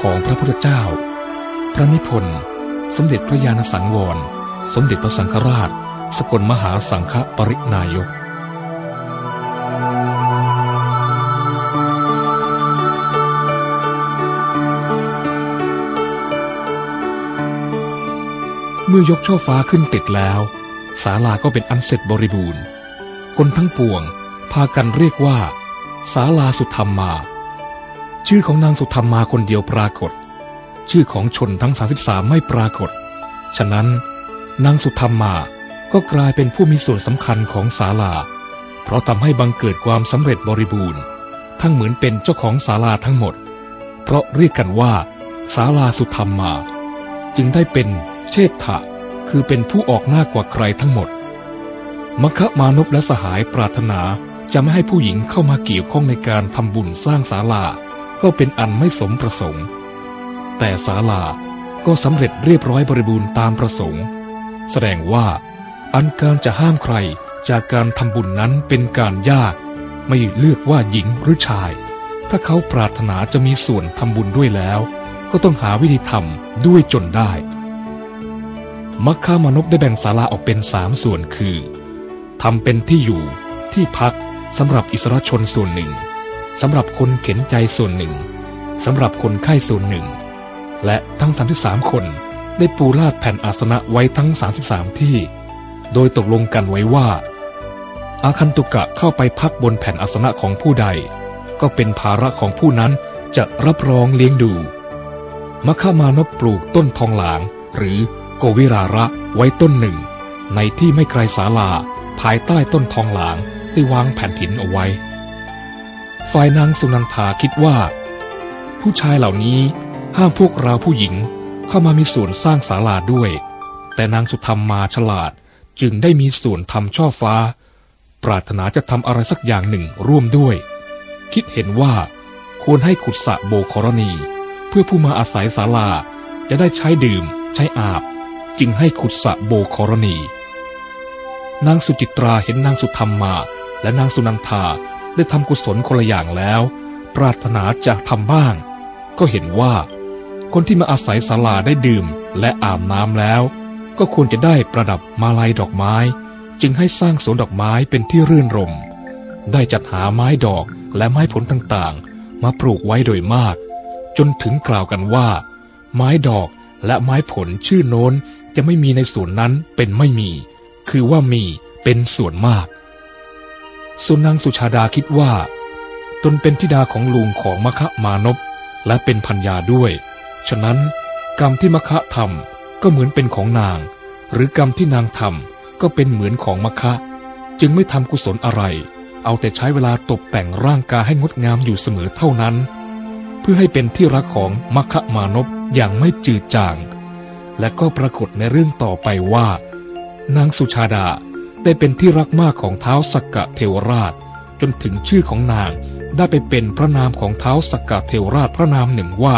ของพระพุทธเจ้า พระนิพนธ์ สมเด็จพระญาณสังวร สมเด็จพระสังฆราช สกลมหาสังฆปรินายกเมื่อยกช่อฟ้าขึ้นติดแล้วศาลาก็เป็นอันเสร็จบริบูรณ์ คนทั้งปวง พากันเรียกว่าศาลาสุธรรมมา ชื่อของนางสุธรรมมาคนเดียวปรากฏ ชื่อของชนทั้ง 33 ไม่ปรากฏ ฉะนั้นนางสุธรรมมาก็กลายเป็นผู้มีส่วนสำคัญของศาลา เพราะทำให้บังเกิดความสำเร็จบริบูรณ์ ทั้งเหมือนเป็นเจ้าของศาลาทั้งหมด เพราะเรียกกันว่าศาลาสุธรรมมา จึงได้เป็นเชษฐะคือเป็นผู้ออกหน้ากว่าใครทั้งหมดมคมานพและสหายปรารถนาจะไม่ให้ผู้หญิงเข้ามาเกี่ยวข้องในการทำบุญสร้างศาลา ก็เป็นอันไม่สมประสงค์ แต่ศาลาก็สำเร็จเรียบร้อยบริบูรณ์ตามประสงค์ แสดงว่า อันการจะห้ามใครจากการทำบุญนั้นเป็นการยาก ไม่เลือกว่าหญิงหรือชาย ถ้าเขาปรารถนาจะมีส่วนทำบุญด้วยแล้ว ก็ต้องหาวิธีทำด้วยจนได้ มัคคามนพได้แบ่งศาลาออกเป็นสามส่วนคือทำเป็นที่อยู่ที่พักสำหรับอิสระชนส่วนหนึ่ง สำหรับคนเข็นใจส่วนหนึ่งสำหรับคนไข้ส่วนหนึ่ง และทั้ง 33 คนได้ปูลาดแผ่นอาสนะไว้ทั้ง 33 ที่ โดยตกลงกันไว้ว่า อาคันตุกะเข้าไปพักบนแผ่นอาสนะของผู้ใด ก็เป็นภาระของผู้นั้นจะรับรองเลี้ยงดูมัคคามานพปลูกต้นทองหลาง หรือโกวิราระไว้ต้นหนึ่ง ในที่ไม่ไกลศาลาภายใต้ต้นทองหลางได้วางแผ่นหินเอาไว้ ฝ่ายนางสุนันทาคิดว่า ผู้ชายเหล่านี้ห้ามพวกเราผู้หญิงเข้ามามีส่วนสร้างศาลาด้วย แต่นางสุธรรมมาฉลาดจึงได้มีส่วนทำช่อฟ้า ปรารถนาจะทำอะไรสักอย่างหนึ่งร่วมด้วย คิดเห็นว่าควรให้ขุดสระโบกรณี เพื่อผู้มาอาศัยศาลาจะได้ใช้ดื่ม ใช้อาบ จึงให้ขุดสระโบกรณี นางสุจิตราเห็นนางสุธรรมมา และนางสุนันทา ได้ทำกุศลคนละอย่างแล้ว ปรารถนาจะทำบ้าง ก็เห็นว่า คนที่มาอาศัยศาลาได้ดื่มและอาบน้ำแล้ว ก็ควรจะได้ประดับมาลัยดอกไม้ จึงให้สร้างสวนดอกไม้เป็นที่รื่นรม ได้จัดหาไม้ดอกและไม้ผลต่างๆ มาปลูกไว้โดยมาก จนถึงกล่าวกันว่า ไม้ดอกและไม้ผลชื่อโน้นจะไม่มีในสวนนั้นเป็นไม่มี คือว่ามีเป็นส่วนมาก ส่วนนางสุชาดาคิดว่า ตนเป็นธิดาของลุงของมคะมานพและเป็นพัญญาด้วย ฉะนั้นกรรมที่มคะทำก็เหมือนเป็นของนาง หรือกรรมที่นางทำก็เป็นเหมือนของมคะ จึงไม่ทำกุศลอะไร เอาแต่ใช้เวลาตกแต่งร่างกายให้งดงามอยู่เสมอเท่านั้น เพื่อให้เป็นที่รักของมคะมานพอย่างไม่จืดจาง และก็ปรากฏในเรื่องต่อไปว่า นางสุชาดา ได้เป็นที่รักมากของเท้าสักกะเทวราช จนถึงชื่อของนางได้ไปเป็นพระนามของเท้าสักกะเทวราชพระนามหนึ่งว่า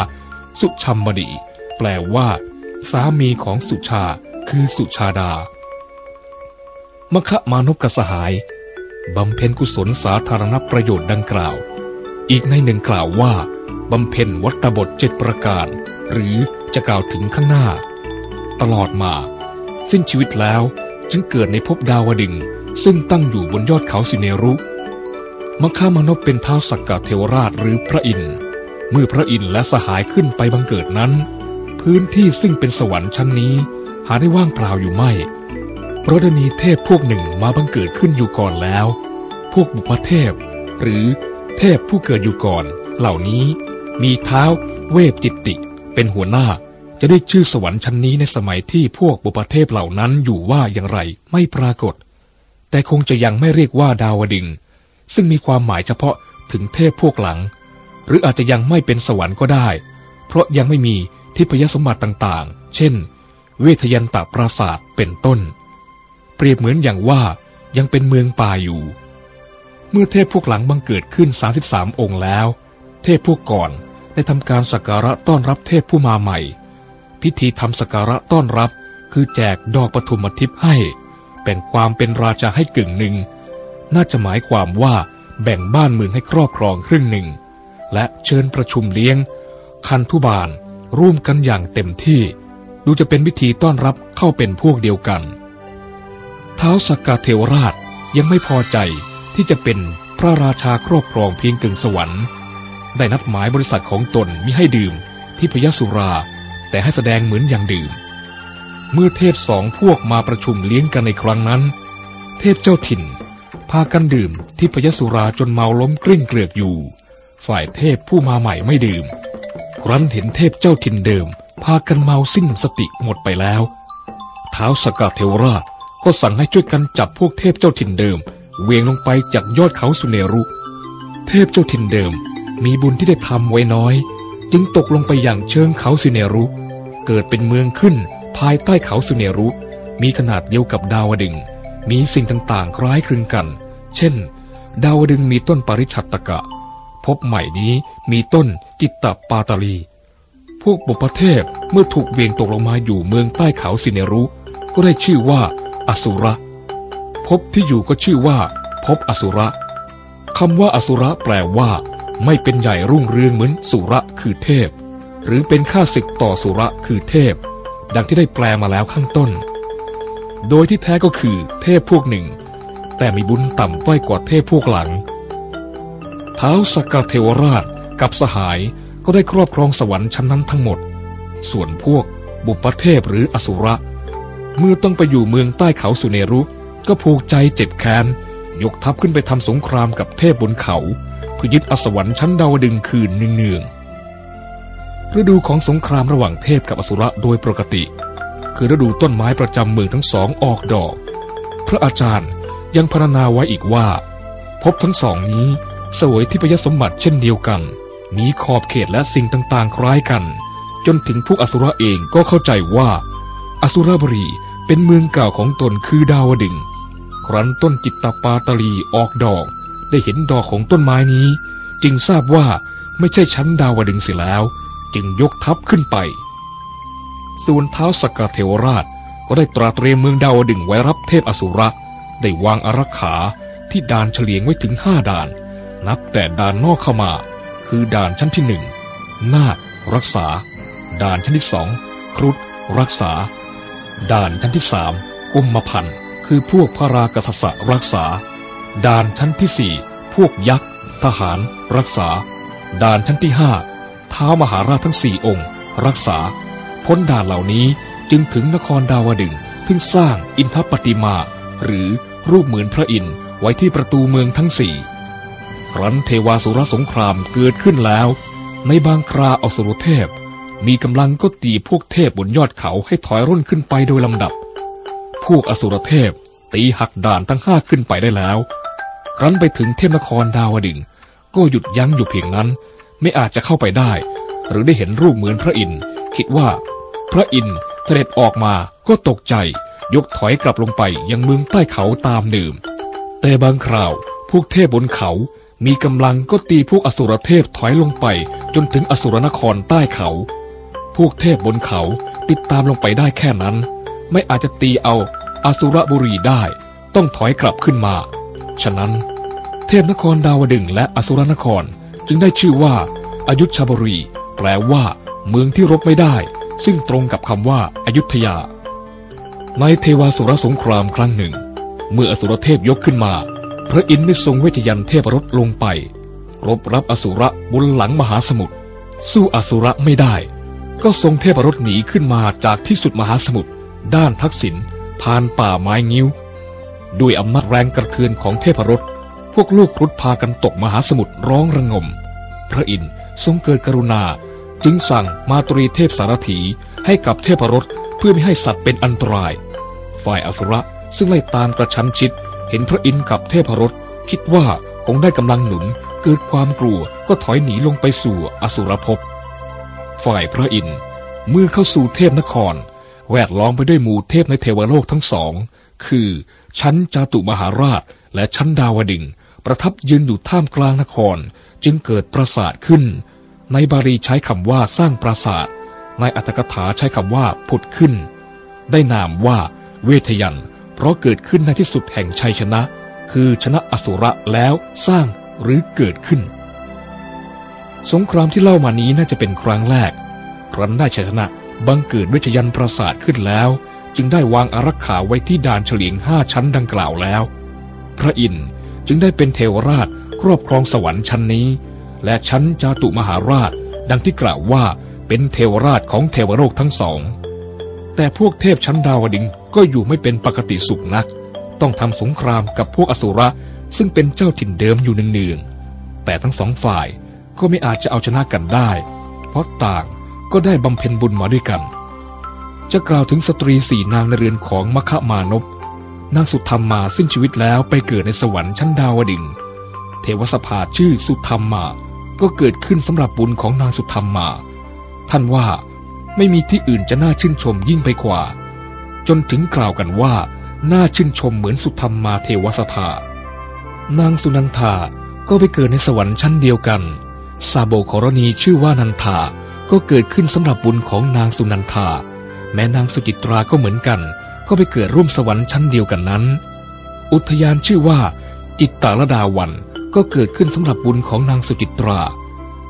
สุชัมบดี แปลว่า สามีของสุชาคือสุชาดามคะมานพกสหาย บำเพ็ญกุศลสาธารณประโยชน์ดังกล่าว อีกในหนึ่งกล่าวว่า บำเพ็ญวัตบทเจ็ดประการ หรือจะกล่าวถึงข้างหน้า ตลอดมา สิ้นชีวิตแล้ว จึงเกิดในภพดาวดึงซึ่งตั้งอยู่บนยอดเขาสิเนรุมัคคามนพเป็นท้าวสักกะเทวราชหรือพระอินทร์เมื่อพระอินทร์และสหายขึ้นไปบังเกิดนั้น พื้นที่ซึ่งเป็นสวรรค์ชั้นนี้ หาได้ว่างเปล่าอยู่ไม่ เพราะได้มีเทพพวกหนึ่งมาบังเกิดขึ้นอยู่ก่อนแล้ว พวกบุพเทพ หรือเทพผู้เกิดอยู่ก่อน เหล่านี้มีเท้าเวฟจิตติ เป็นหัวหน้า จะได้ชื่อสวรรค์ชั้นนี้ในสมัยที่พวกบุปเทพเหล่านั้นอยู่ว่าอย่างไรไม่ปรากฏ แต่คงจะยังไม่เรียกว่าดาวดึง ซึ่งมีความหมายเฉพาะถึงเทพพวกหลัง หรืออาจจะยังไม่เป็นสวรรค์ก็ได้ เพราะยังไม่มีทิพยสมบัติต่างๆ เช่น เวทยันตปราศาสตร์เป็นต้น เปรียบเหมือนอย่างว่ายังเป็นเมืองป่าอยู่ เมื่อเทพพวกหลังบังเกิดขึ้น 33 องค์แล้ว เทพพวกก่อนได้ทำการสักการะต้อนรับเทพผู้มาใหม่ พิธีทำสการะต้อนรับ คือแจกดอกปฐุมทิพย์ให้ แบ่งความเป็นราชาให้กึ่งหนึ่ง น่าจะหมายความว่าแบ่งบ้านเมืองให้ครอบครองครึ่งหนึ่ง และเชิญประชุมเลี้ยง คันทุบาลร่วมกันอย่างเต็มที่ ดูจะเป็นวิธีต้อนรับเข้าเป็นพวกเดียวกัน เท้าสกกาเทวราชยังไม่พอใจที่จะเป็นพระราชาครอบครองเพียงกึ่งสวรรค์ ได้นัดหมายบริษัทของตนมิให้ดื่มที่พยสุรา แต่ให้แสดงเหมือนอย่างดื่ม เมื่อเทพสองพวกมาประชุมเลี้ยงกันในครั้งนั้น เทพเจ้าถิ่น พากันดื่มที่พยสุราจนเมาล้มกลิ้งเกลือกอยู่ ฝ่ายเทพผู้มาใหม่ไม่ดื่ม ครั้นเห็นเทพเจ้าถิ่นเดิม พากันเมาสิ้นสติหมดไปแล้วเท้าสกาเทวราชก็สั่งให้ช่วยกันจับพวกเทพเจ้าถิ่นเดิมเวียงลงไปจากยอดเขาสุเนรุ เทพเจ้าถิ่นเดิม มีบุญที่ได้ทำไว้น้อย จึงตกลงไปอย่างเชิงเขาสุเนรุ เกิดเป็นเมืองขึ้นภายใต้เขาสุเนรุ มีขนาดเดียวกับดาวดึง มีสิ่งต่างๆ คล้ายคลึงกัน เช่น ดาวดึงมีต้นปริชัตตกะ พบใหม่นี้มีต้นจิตตปาตาลี พวกบุพเทพเมื่อถูกเวียงตกลงมาอยู่เมืองใต้เขาสิเนรุ ก็ได้ชื่อว่า อสุระ พบที่อยู่ก็ชื่อว่า พบอสุระคำว่าอสุระแปลว่า ไม่เป็นใหญ่รุ่งเรืองเหมือนสุระคือเทพ หรือเป็นข้าศึกต่อสุระคือเทพ ดังที่ได้แปลมาแล้วข้างต้น โดยที่แท้ก็คือเทพพวกหนึ่ง แต่มีบุญต่ำต้อยกว่าเทพพวกหลังเท้าสกาเทวราชกับสหายก็ได้ครอบครองสวรรค์ชั้นนั้นทั้งหมด ส่วนพวกบุปเทพหรืออสุระ เมื่อต้องไปอยู่เมืองใต้เขาสุเนรุ ก็ผูกใจเจ็บแค้น ยกทัพขึ้นไปทำสงครามกับเทพบนเขา พื่อยึดอสวรรค์ชั้นดาวดึงคืนเนืองๆฤดูของสงครามระหว่างเทพกับอสุระโดยปกติ คือฤดูต้นไม้ประจำเมืองทั้งสองออกดอก พระอาจารย์ยังพรรณนาไว้อีกว่า พบทั้งสองนี้สวยที่พยสมบัติเช่นเดียวกัน มีขอบเขตและสิ่งต่างๆคล้ายกัน จนถึงพวกอสุรเองก็เข้าใจว่า อสุรบรีเป็นเมืองเก่าของตนคือดาวดึงครั้นต้นจิตตปาตลีออกดอก ได้เห็นดอกของต้นไม้นี้ จึงทราบว่าไม่ใช่ชั้นดาวดึงเสียแล้ว จึงยกทัพขึ้นไป ส่วนเท้าสกกเทวราชก็ได้ตราเตรียมเมืองดาวดึงไว้รับเทพอสุระ ได้วางอารักขาที่ด่านเฉลียงไว้ถึงห้าด่าน นับแต่ด่านนอกเข้ามา คือด่านชั้นที่หนึ่งนาครักษา ด่านชั้นที่สองครุฑรักษา ด่านชั้นที่สามกุมมพันธ์คือพวกพระรากษัตริย์รักษา ด่านชั้นที่สี่พวกยักษ์ ทหาร รักษา ด่านชั้นที่ห้าเท้ามหาราชทั้งสี่องค์ รักษา พ้นด่านเหล่านี้จึงถึงนครดาวดึงซึ่งสร้างอินทปฏิมา หรือรูปเหมือนพระอินทร์ไว้ที่ประตูเมืองทั้งสี่ครั้นเทวาสุรสงครามเกิดขึ้นแล้ว ในบางคราอสุรเทพ มีกำลังก็ตีพวกเทพบนยอดเขาให้ถอยร่นขึ้นไปโดยลำดับ พวกอสุรเทพตีหักด่านทั้งห้าขึ้นไปได้แล้ว ครั้นไปถึงเทพนครดาวดึงก็หยุดยั้งอยู่เพียงนั้น ไม่อาจจะเข้าไปได้ หรือได้เห็นรูปเหมือนพระอินทร์คิดว่า พระอินทร์เสด็จออกมาก็ตกใจ ยกถอยกลับลงไปยังเมืองใต้เขาตามเดิม แต่บางคราวพวกเทพบนเขา มีกำลังก็ตีพวกอสุรเทพถอยลงไป จนถึงอสุรนครใต้เขา พวกเทพบนเขาติดตามลงไปได้แค่นั้น ไม่อาจจะตีเอาอสุรบุรีได้ ต้องถอยกลับขึ้นมา ฉะนั้น เทพนครดาวดึงและอสุรนครจึงได้ชื่อว่าอายุชบรี แปลว่า เมืองที่รบไม่ได้ ซึ่งตรงกับคำว่าอายุทยา ในเทวาสุรสงครามครั้งหนึ่ง เมื่ออสุรเทพยกขึ้นมา พระอินทร์ได้ทรงเวทยันเทพรถลงไป รบรับอสุระบนหลังมหาสมุทรสู้อสุระไม่ได้ ก็ทรงเทพรถหนีขึ้นมาจากที่สุดมหาสมุทรด้านทักษิณผ่านป่าไม้งิ้ว ด้วยอำนาจแรงกระเทือนของเทพรถพวกลูกครุฑพากันตกมหาสมุทรร้องระงม พระอินทร์ทรงเกิดกรุณา จึงสั่งมาตรีเทพสารถีให้กับเทพรถเพื่อไม่ให้สัตว์เป็นอันตราย ฝ่ายอสุระซึ่งไล่ตามกระชั้นชิด เห็นพระอินทร์กับเทพรถคิดว่าคงได้กำลังหนุนเกิดความกลัวก็ถอยหนีลงไปสู่อสุรภพ ฝ่ายพระอินทร์เมื่อเข้าสู่เทพนคร แวดล้อมไปด้วยหมู่เทพในเทวโลกทั้งสอง คือ ชั้นจาตุมหาราชและชั้นดาวดึงประทับยืนอยู่ท่ามกลางนครจึงเกิดปราสาทขึ้น ในบาลีใช้คำว่าสร้างปราสาท ในอัตถกถาใช้คำว่าผุดขึ้น ได้นามว่าเวทยัน เพราะเกิดขึ้นในที่สุดแห่งชัยชนะ คือชนะอสุระแล้วสร้างหรือเกิดขึ้น สงครามที่เล่ามานี้น่าจะเป็นครั้งแรก ครั้นได้ชัยชนะบังเกิดเวชยันประสาทขึ้นแล้ว จึงได้วางอารักขาไว้ที่ด่านเฉลียงห้าชั้นดังกล่าวแล้ว พระอินทร์จึงได้เป็นเทวราชครอบครองสวรรค์ชั้นนี้ และชั้นจาตุมหาราช ดังที่กล่าวว่าเป็นเทวราชของเทวโลกทั้งสอง แต่พวกเทพชั้นดาวดึงก็อยู่ไม่เป็นปกติสุขนัก ต้องทำสงครามกับพวกอสุระซึ่งเป็นเจ้าถิ่นเดิมอยู่เนืองๆแต่ทั้งสองฝ่ายก็ไม่อาจจะเอาชนะกันได้ เพราะต่างก็ได้บำเพ็ญบุญมาด้วยกัน จะกล่าวถึงสตรีสี่นางในเรือนของมคมานพนางสุธรรมมาสิ้นชีวิตแล้วไปเกิดในสวรรค์ชั้นดาวดึงเทวสภาชื่อสุธรรมมา ก็เกิดขึ้นสำหรับบุญของนางสุธรรมมา ท่านว่าไม่มีที่อื่นจะน่าชื่นชมยิ่งไปกว่า จนถึงกล่าวกันว่า น่าชื่นชมเหมือนสุธรรมมาเทวสภานางสุนันทาก็ไปเกิดในสวรรค์ชั้นเดียวกันซาโบกรณีชื่อว่านันทา ก็เกิดขึ้นสำหรับบุญของนางสุนันทา แม้นางสุจิตราก็เหมือนกัน ก็ไปเกิดร่วมสวรรค์ชั้นเดียวกันนั้น อุทยานชื่อว่า จิตตาลดาวันก็เกิดขึ้นสำหรับบุญของนางสุจิตรา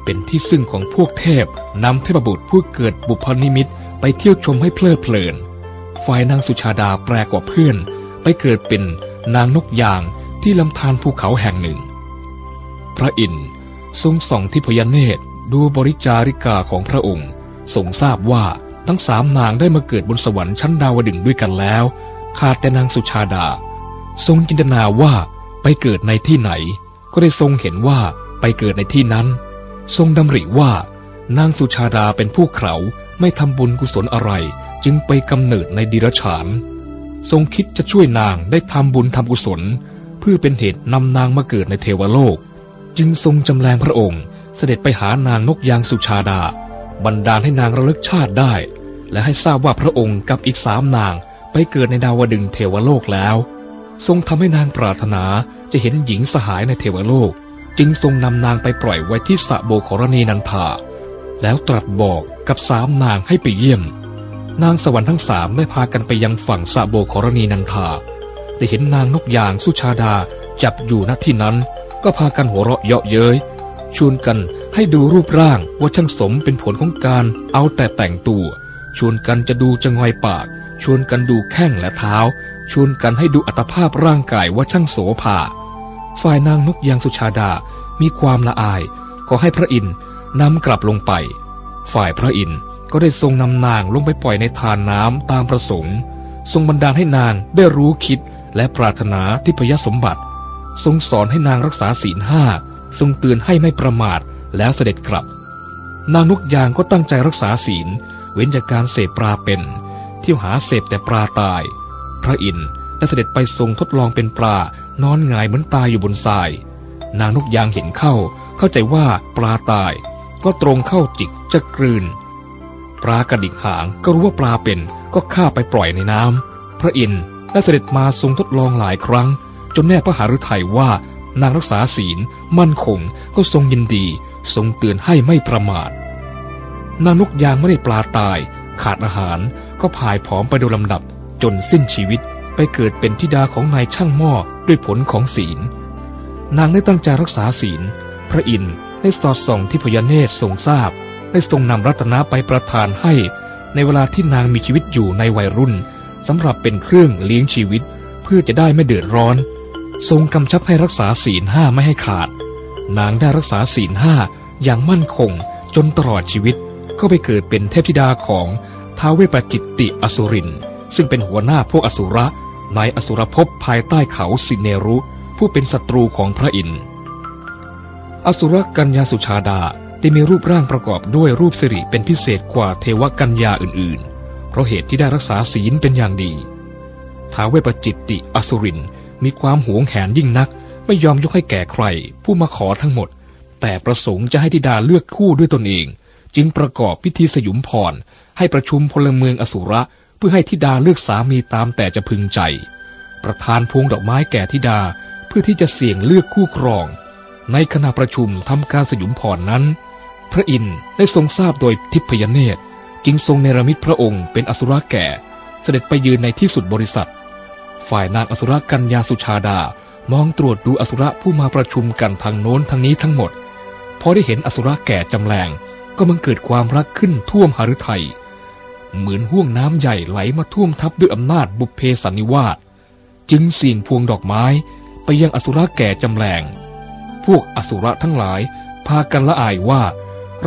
เป็นที่ซึ่งของพวกเทพนำเทพบุตรผู้เกิดบุพนิมิตไปเที่ยวชมให้เพลิดเพลิน ฝ่ายนางสุชาดาแปลกว่าเพื่อน ไปเกิดเป็นนางนกยางที่ลำธารภูเขาแห่งหนึ่ง พระอินทร์ทรงส่องที่พยเนตรดูบริจาริกาของพระองค์ทรงทราบว่า ทั้งสามนางได้มาเกิดบนสวรรค์ชั้นดาวดึงด้วยกันแล้ว ขาดแต่นางสุชาดา ทรงจินตนาว่าไปเกิดในที่ไหน ก็ได้ทรงเห็นว่าไปเกิดในที่นั้น ทรงดำริว่านางสุชาดาเป็นผู้เขาไม่ทำบุญกุศลอะไร จึงไปกำเนิดในดิรฉาน ทรงคิดจะช่วยนางได้ทำบุญทำกุศล เพื่อเป็นเหตุนำนางมาเกิดในเทวโลก จึงทรงจำแรงพระองค์เสด็จไปหานางนกยางสุชาดา บันดาลให้นางระลึกชาติได้ และให้ทราบว่าพระองค์กับอีกสามนางไปเกิดในดาวดึงเทวโลกแล้ว ทรงทำให้นางปรารถนาจะเห็นหญิงสหายในเทวโลก จึงทรงนำนางไปปล่อยไว้ที่สะโบขรณีนันทาแล้วตรัสบอกกับสามนางให้ไปเยี่ยม นางสวรรค์ทั้งสามได้พากันไปยังฝั่งสะโบขรณีนันทาได้เห็นนางนกยางสุชาดาจับอยู่ณที่นั้น ก็พากันหัวเราะเยาะเย้ย ชวนกันให้ดูรูปร่างว่าช่างสมเป็นผลของการเอาแต่แต่งตัว ชวนกันจะดูจะงอยปาก ชวนกันดูแข้งและเท้า ชวนกันให้ดูอัตภาพร่างกายว่าช่างโสภาฝ่ายนางนกยางสุชาดา มีความละอาย ขอให้พระอินทร์นำกลับลงไป ฝ่ายพระอินทร์ก็ได้ทรงนำนางลงไปปล่อยในทานน้ำตามประสงค์ ทรงบันดาลให้นางได้รู้คิดและปรารถนาที่พยสมบัติ ทรงสอนให้นางรักษาศีลห้า ทรงเตือนให้ไม่ประมาทแล้วเสด็จกลับ นางนกยางก็ตั้งใจรักษาศีล เว้นจากการเสพปลาเป็นเที่ยวหาเสพแต่ปลาตาย พระอินทร์ได้เสด็จไปทรงทดลองเป็นปลานอนงายเหมือนตายอยู่บนทราย นางนกยางเห็นเข้า เข้าใจว่าปลาตาย ก็ตรงเข้าจิกจะกลืน ปลากระดิกหางก็รู้ว่าปลาเป็นก็ฆ่าไปปล่อยในน้ำพระอินทร์ได้เสด็จมาทรงทดลองหลายครั้ง จนแน่พระหฤทัยว่า นางรักษาศีล มั่นคงก็ทรงยินดี ทรงเตือนให้ไม่ประมาท นางนกยางไม่ได้ปลาตาย ขาดอาหารก็ผายผอมไปโดยลำดับ จนสิ้นชีวิตไปเกิดเป็นธิดาของนายช่างหม้อด้วยผลของศีล นางได้ตั้งใจรักษาศีล พระอินทร์ได้สอดส่องที่พญาเนตรทรงทราบ ได้ทรงนำรัตนะไปประทานให้ ในเวลาที่นางมีชีวิตอยู่ในวัยรุ่นสำหรับเป็นเครื่องเลี้ยงชีวิต เพื่อจะได้ไม่เดือดร้อน ทรงกำชับให้รักษาศีลห้าไม่ให้ขาด นางได้รักษาศีลห้าอย่างมั่นคงจนตลอดชีวิตก็ไปเกิดเป็นเทพธิดาของท้าวเวปจิตติอสุริน ซึ่งเป็นหัวหน้าพวกอสุระในอสุรภพภายใต้เขาสิเนรุ ผู้เป็นศัตรูของพระอินทร์อสุรกัญญาสุชาดาได้มีรูปร่างประกอบด้วยรูปสิริเป็นพิเศษกว่าเทวกัญญาอื่นๆ เพราะเหตุที่ได้รักษาศีลเป็นอย่างดีท้าวเวปจิตติอสุริน มีความหวงแหนยิ่งนัก ไม่ยอมยกให้แก่ใคร ผู้มาขอทั้งหมด แต่ประสงค์จะให้ธิดาเลือกคู่ด้วยตนเอง จึงประกอบพิธีสยุมพร ให้ประชุมพลเมืองอสุระ เพื่อให้ธิดาเลือกสามีตามแต่จะพึงใจ ประธานพวงดอกไม้แก่ธิดาเพื่อที่จะเสี่ยงเลือกคู่ครอง ในขณะประชุมทำการสยุมพรนั้น พระอินทร์ได้ทรงทราบโดยทิพยเนตรจึงทรงเนรมิตพระองค์เป็นอสุรแก่ เสด็จไปยืนในที่สุดบริษัท ฝ่ายนางอสุรกัญญาสุชาดา มองตรวจดูอสุรผู้มาประชุมกันทางโน้นทางนี้ทั้งหมด พอได้เห็นอสุรแก่จำแรงก็มันเกิดความรักขึ้นท่วมหฤทัยเหมือนห่วงน้ำใหญ่ไหลมาท่วมทับด้วยอำนาจบุพเพสันนิวาสจึงเสี่ยงพวงดอกไม้ไปยังอสุรแก่จำแรงพวกอสุรทั้งหลายพากันละอายว่า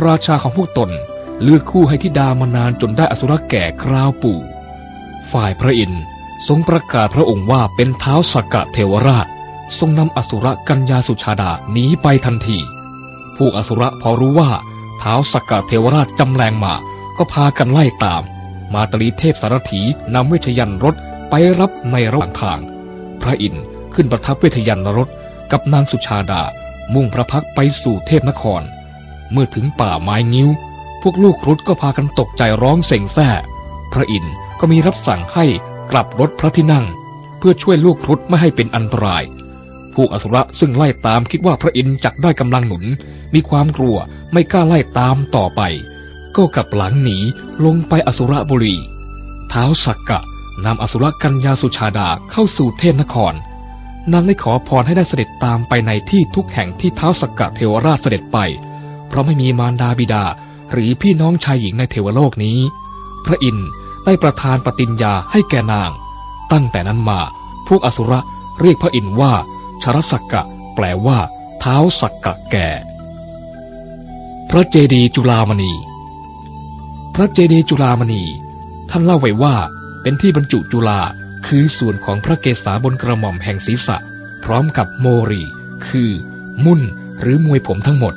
ราชาของพวกตนเลือกคู่ให้ทิดามานานจนได้อสุรแก่คราวปู่ ฝ่ายพระอินทร์ ทรงประกาศพระองค์ว่าเป็นเท้าสักกะเทวราช ทรงนำอสุรกัญญาสุชาดาหนีไปทันทีพวกอสุรพอรู้ว่าเท้าสักกะเทวราชจำแรงมาก็พากันไล่ตาม มาตลีเทพสารถีนำเวทยันรถไปรับในระหว่างทาง พระอินทร์ขึ้นประทับเวทยันรถกับนางสุชาดา มุ่งพระพักไปสู่เทพนคร เมื่อถึงป่าไม้งิ้ว พวกลูกครุฑก็พากันตกใจร้องเส่งแซ่พระอินทร์ก็มีรับสั่งให้ กลับรถพระที่นั่ง เพื่อช่วยลูกครุฑไม่ให้เป็นอันตราย พวกอสุรซึ่งไล่ตามคิดว่าพระอินทร์จักได้กำลังหนุน มีความกลัวไม่กล้าไล่ตามต่อไป ก็กลับหลังหนีลงไปอสุรบุรีเท้าสักกะนำอสุรกัญญาสุชาดาเข้าสู่เทพนครนางได้ขอพรให้ได้เสด็จตามไปในที่ทุกแห่งที่เท้าสักกะเทวราชเสด็จไป เพราะไม่มีมารดาบิดาหรือพี่น้องชายหญิงในเทวโลกนี้ พระอินทร์ ได้ประทานปฏิญญาให้แก่นาง ตั้งแต่นั้นมา พวกอสุรเรียกพระอินทร์ว่าชรสักกะ แปลว่า เท้าสักกะแก่ พระเจดีย์จุฬามณี พระเจดีย์จุฬามณี ท่านเล่าไว้ว่า เป็นที่บรรจุจุฬาคือส่วนของพระเกศาบนกระหม่อมแห่งศีรษะ พร้อมกับโมรี คือ มุ่น หรือมวยผมทั้งหมด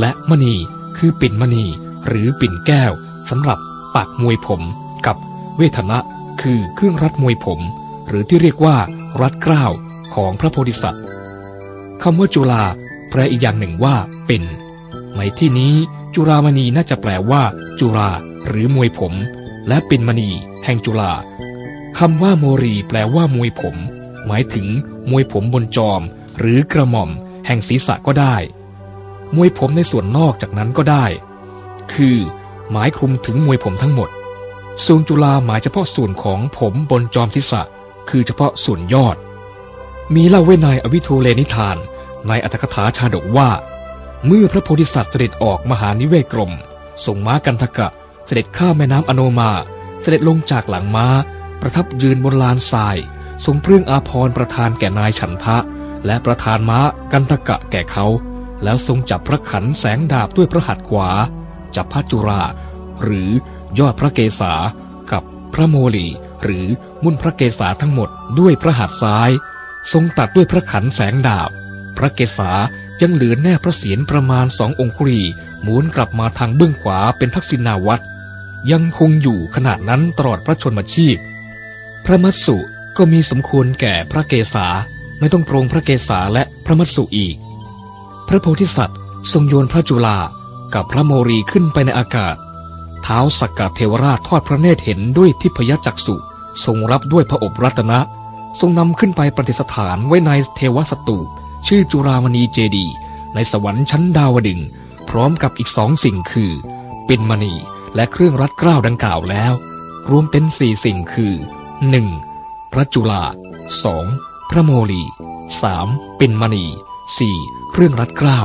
และมณีคือปิ่นมณี หรือปิ่นแก้วสำหรับปักมวยผม กับเวทนะคือเครื่องรัดมวยผม หรือที่เรียกว่ารัดเกล้าของพระโพธิสัตว์คำว่าจุฬาแปลอีกอย่างหนึ่งว่าเป็นในที่นี้จุฬามณีน่าจะแปลว่า จุฬาหรือมวยผม และเปิ่นมณี แห่งจุฬาคำว่าโมรีแปลว่ามวยผม หมายถึงมวยผมบนจอม หรือกระหม่อม แห่งศีรษะก็ได้มวยผมในส่วนนอกจากนั้นก็ได้ คือ หมายคลุมถึงมวยผมทั้งหมด ส่วนจุลาหมายเฉพาะส่วนของผมบนจอมศีรษะ คือเฉพาะส่วนยอด มีเล่าไว้ในอวิทูเลนิทาน ในอัตถกถาชาดกว่า เมื่อพระโพธิสัตว์เสด็จออกมหานิเวศกรมส่งม้ากันทกะ เสด็จข้ามแม่น้ำอโนมา เสด็จลงจากหลังม้า ประทับยืนบนลานทราย ทรงเพรื่องอาพรประธานแก่นายฉันทะ และประธานม้ากันตะกะแก่เขา แล้วทรงจับพระขันแสงดาบด้วยพระหัตถ์ขวา จับพระจุราหรือ ยอดพระเกศากับพระโมลีหรือมุ่นพระเกศาทั้งหมดด้วยพระหัตถ์ซ้าย ทรงตัดด้วยพระขันแสงดาบ พระเกศายังเหลือแน่พระเศียรประมาณสององคุรีหมุนกลับมาทางเบื้องขวาเป็นทักษิณาวัตรยังคงอยู่ขนาดนั้นตลอดพระชนมชีพ พระมัตสุก็มีสมควรแก่พระเกศาไม่ต้องโปรงพระเกศาและพระมัตสุอีก พระโพธิสัตว์ทรงโยนพระจุลากับพระโมรีขึ้นไปในอากาศ ท้าสักกะเทวราชทอดพระเนตรเห็นด้วยทิพยจักษุทรงรับด้วยพระอบรัตนะ ทรงนำขึ้นไปประดิษฐานไว้ในเทวสตูชื่อจุรามณีเจดี ในสวรรค์ชั้นดาวดึง พร้อมกับอีกสองสิ่งคือป็นมณีและเครื่องรัดเกล้าดังกล่าวแล้ว รวมเป็นสี่สิ่งคือหนึ่งพระจุลาสองพระโมลีสามป็นมณีสี่เครื่องรัดเกล้า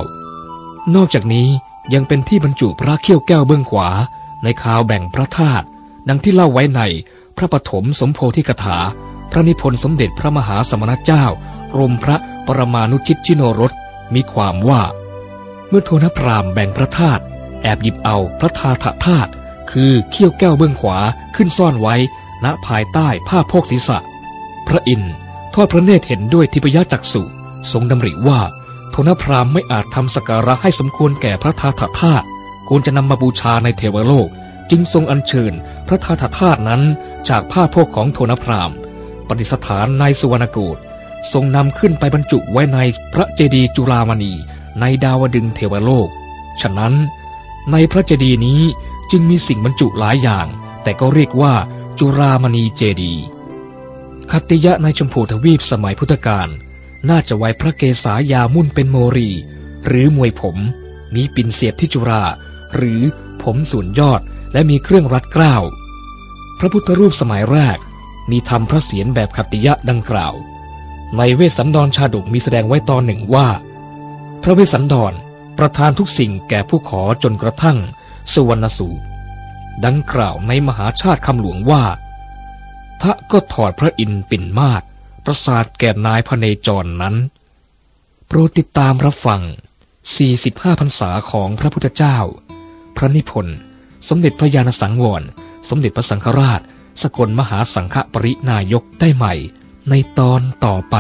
นอกจากนี้ยังเป็นที่บรรจุพระเขี้ยวแก้วเบื้องขวา ในคาวแบ่งพระธาตุดังที่เล่าไว้ในพระปฐมสมโพธิกถา พระนิพนธ์สมเด็จพระมหาสมณเจ้ากรมพระปรมานุชิตชิโนรสมีความว่า เมื่อโทนพรามแบ่งพระธาตุแอบหยิบเอาพระธาตุธาตุคือเขี้ยวแก้วเบื้องขวาขึ้นซ่อนไว้ณภายใต้ผ้าโพกศีรษะ พระอินทร์ทอดพระเนตรเห็นด้วยทิพยจักษุทรงดำริว่าโทนพรามไม่อาจทำสการะให้สมควรแก่พระธาตุธาตุ ควรจะนำมาบูชาในเทวโลก จึงทรงอัญเชิญพระธาตุธาตุนั้นจากผ้าโพกของโทนพรามปฏิสถานในสุวรรณโกศทรงนำขึ้นไปบรรจุไว้ในพระเจดีย์จุฬามณีในดาวดึงเทวโลก ฉะนั้น ในพระเจดีย์นี้จึงมีสิ่งบรรจุหลายอย่าง แต่ก็เรียกว่าจุรามณีเจดีคัตติยะในชมพูทวีปสมัยพุทธกาลน่าจะไว้พระเกศายามุ่นเป็นโมรี หรือมวยผม มีปิ่นเสียบที่จุรา หรือผมส่วนยอดและมีเครื่องรัดเกล้า พระพุทธรูปสมัยแรกมีทำพระเศียรแบบคัตติยะดังกล่าว ในเวสสันดรชาดกมีแสดงไว้ตอนหนึ่งว่า พระเวสสันดรประทานทุกสิ่งแก่ผู้ขอจนกระทั่งสุวรรณสูตรดังกล่าวในมหาชาติคำหลวงว่า ทะก็ถอดพระอินทร์ปิ่นมาศประสาทแก่นายพระเนจรนั้น โปรดติดตามรับฟัง 45พรรษาของพระพุทธเจ้า พระนิพนธ์ สมเด็จพระญาณสังวร สมเด็จพระสังฆราช สกลมหาสังฆปรินายกได้ใหม่ ในตอนต่อไป